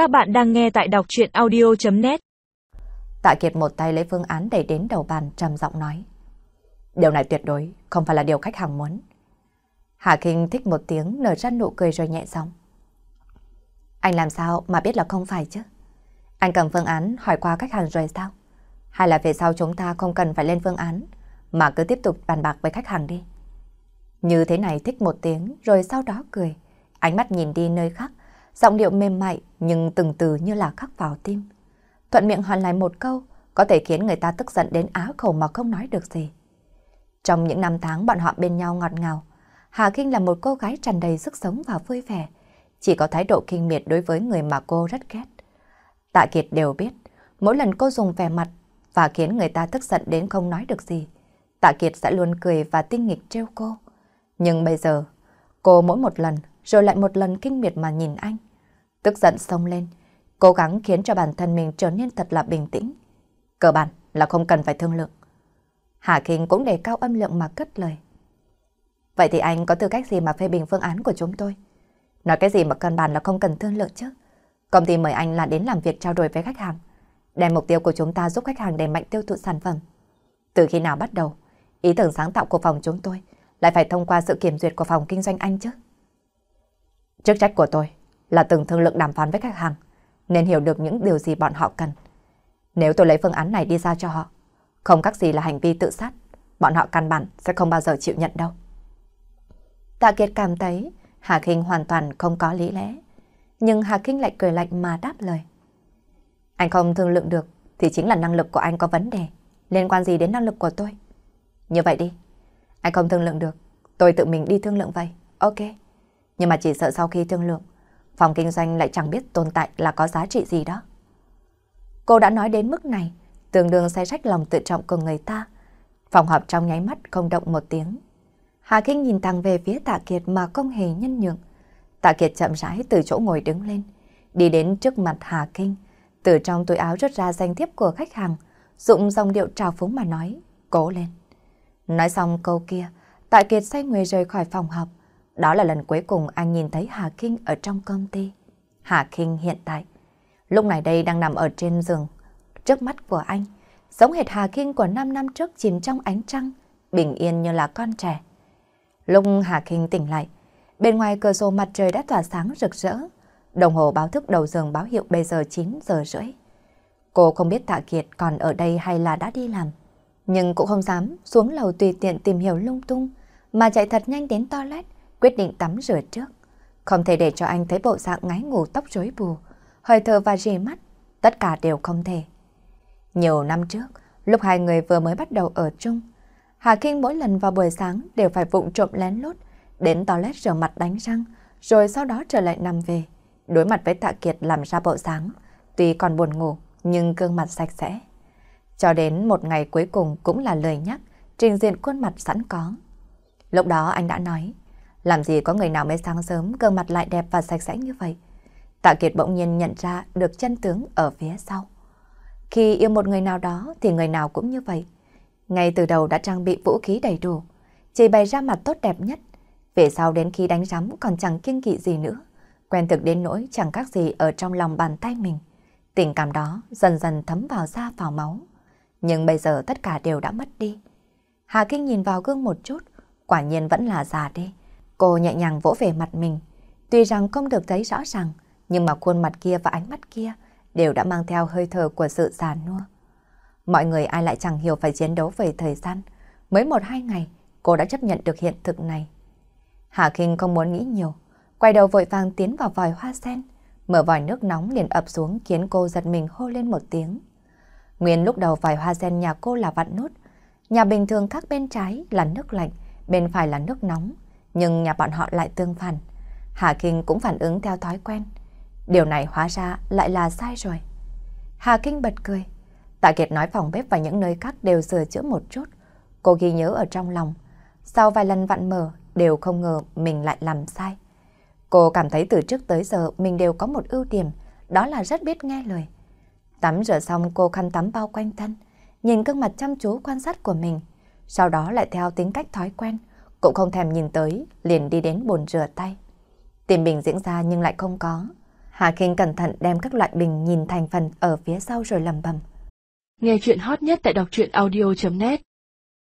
Các bạn đang nghe tại đọc chuyện audio.net Tạ Kiệt một tay lấy phương án đẩy đến đầu bàn trầm giọng nói. Điều này tuyệt đối không phải là điều khách hàng muốn. Hà Kinh thích một tiếng nở ra nụ cười rồi nhẹ giọng. Anh làm sao mà biết là không phải chứ? Anh cầm phương án hỏi qua khách hàng rồi sao? Hay là về sau chúng ta không cần phải lên phương án mà cứ tiếp tục bàn bạc với khách hàng đi? Như thế này thích một tiếng rồi sau đó cười. Ánh mắt nhìn đi nơi khác, giọng điệu mềm mại nhưng từng từ như là khắc vào tim. Thuận miệng hoàn lại một câu có thể khiến người ta tức giận đến á khẩu mà không nói được gì. Trong những năm tháng bọn họ bên nhau ngọt ngào, Hà Kinh là một cô gái tràn đầy sức sống và vui vẻ, chỉ có thái độ kinh miệt đối với người mà cô rất ghét. Tạ Kiệt đều biết, mỗi lần cô dùng vẻ mặt và khiến người ta tức giận đến không nói được gì, Tạ Kiệt sẽ luôn cười và tinh nghịch trêu cô. Nhưng bây giờ, cô mỗi một lần rồi lại một lần kinh miệt mà nhìn anh. Tức giận xông lên, cố gắng khiến cho bản thân mình trở nên thật là bình tĩnh. Cơ bản là không cần phải thương lượng. Hà Kinh cũng đề cao âm lượng mà cất lời. Vậy thì anh có tư cách gì mà phê bình phương án của chúng tôi? Nói cái gì mà cân bản là không cần thương lượng chứ? Công ty mời anh là đến làm việc trao đổi với khách hàng. Đem mục tiêu của chúng ta giúp khách hàng đẩy mạnh tiêu thụ sản phẩm. Từ khi nào bắt đầu, ý tưởng sáng tạo của phòng chúng tôi lại phải thông qua sự kiểm duyệt của phòng kinh doanh anh chứ? Chức trách của tôi là từng thương lượng đàm phán với khách hàng, nên hiểu được những điều gì bọn họ cần. Nếu tôi lấy phương án này đi ra cho họ, không các gì là hành vi tự sát, bọn họ căn bản sẽ không bao giờ chịu nhận đâu. Tạ Kiệt cảm thấy Hà Kinh hoàn toàn không có lý lẽ, nhưng Hà Kinh lại cười lạnh mà đáp lời. Anh không thương lượng được thì chính là năng lực của anh có vấn đề, liên quan gì đến năng lực của tôi. Như vậy đi, anh không thương lượng được, tôi tự mình đi thương lượng vậy, ok. Nhưng mà chỉ sợ sau khi thương lượng, phòng kinh doanh lại chẳng biết tồn tại là có giá trị gì đó. Cô đã nói đến mức này, tương đương say rách lòng tự trọng của người ta. Phòng họp trong nháy mắt không động một tiếng. Hà Kinh nhìn thẳng về phía Tạ Kiệt mà không hề nhân nhượng. Tạ Kiệt chậm rãi từ chỗ ngồi đứng lên, đi đến trước mặt Hà Kinh, từ trong túi áo rút ra danh thiếp của khách hàng, dụng dòng điệu trào phúng mà nói, cố lên. Nói xong câu kia, Tạ Kiệt say người rời khỏi phòng họp. Đó là lần cuối cùng anh nhìn thấy Hà Kinh ở trong công ty. Hà Kinh hiện tại, lúc này đây đang nằm ở trên giường, trước mắt của anh, giống hệt Hà Kinh của 5 năm trước chìm trong ánh trăng, bình yên như là con trẻ. Lúc Hà Kinh tỉnh lại, bên ngoài cửa sổ mặt trời đã tỏa sáng rực rỡ, đồng hồ báo thức đầu giường báo hiệu bây giờ 9 giờ rưỡi. Cô không biết Tạ Kiệt còn ở đây hay là đã đi làm, nhưng cũng không dám xuống lầu tùy tiện tìm hiểu lung tung, mà chạy thật nhanh đến toilet, quyết định tắm rửa trước. Không thể để cho anh thấy bộ dạng ngái ngủ tóc rối bù, hơi thở và rì mắt, tất cả đều không thể. Nhiều năm trước, lúc hai người vừa mới bắt đầu ở chung, Hà Kinh mỗi lần vào buổi sáng đều phải vụng trộm lén lút, đến toilet rửa mặt đánh răng, rồi sau đó trở lại nằm về. Đối mặt với Tạ Kiệt làm ra bộ sáng, tuy còn buồn ngủ, nhưng gương mặt sạch sẽ. Cho đến một ngày cuối cùng cũng là lời nhắc, trình diện khuôn mặt sẵn có. Lúc đó anh đã nói, làm gì có người nào mới sáng sớm gương mặt lại đẹp và sạch sẽ như vậy. Tạ Kiệt bỗng nhiên nhận ra được chân tướng ở phía sau. Khi yêu một người nào đó thì người nào cũng như vậy. Ngay từ đầu đã trang bị vũ khí đầy đủ, chỉ bày ra mặt tốt đẹp nhất. Về sau đến khi đánh rắm còn chẳng kiêng kỵ gì nữa. Quen thực đến nỗi chẳng các gì ở trong lòng bàn tay mình. Tình cảm đó dần dần thấm vào da vào máu. Nhưng bây giờ tất cả đều đã mất đi. Hà Kinh nhìn vào gương một chút, quả nhiên vẫn là già đi. Cô nhẹ nhàng vỗ về mặt mình. Tuy rằng không được thấy rõ ràng, nhưng mà khuôn mặt kia và ánh mắt kia đều đã mang theo hơi thở của sự già nua. Mọi người ai lại chẳng hiểu phải chiến đấu về thời gian. Mới một hai ngày, cô đã chấp nhận được hiện thực này. Hà Kinh không muốn nghĩ nhiều, quay đầu vội vàng tiến vào vòi hoa sen, mở vòi nước nóng liền ập xuống khiến cô giật mình hô lên một tiếng. Nguyên lúc đầu vòi hoa sen nhà cô là vặn nút, nhà bình thường khác bên trái là nước lạnh, bên phải là nước nóng, nhưng nhà bọn họ lại tương phản. Hà Kinh cũng phản ứng theo thói quen. Điều này hóa ra lại là sai rồi. Hà Kinh bật cười. Tạ Kiệt nói phòng bếp và những nơi khác đều sửa chữa một chút. Cô ghi nhớ ở trong lòng. Sau vài lần vặn mở, đều không ngờ mình lại làm sai. Cô cảm thấy từ trước tới giờ mình đều có một ưu điểm, đó là rất biết nghe lời. Tắm rửa xong cô khăn tắm bao quanh thân, nhìn gương mặt chăm chú quan sát của mình. Sau đó lại theo tính cách thói quen, cũng không thèm nhìn tới, liền đi đến bồn rửa tay. Tìm bình diễn ra nhưng lại không có. Hà Kinh cẩn thận đem các loại bình nhìn thành phần ở phía sau rồi lầm bầm. Nghe chuyện hot nhất tại đọc truyện audio.net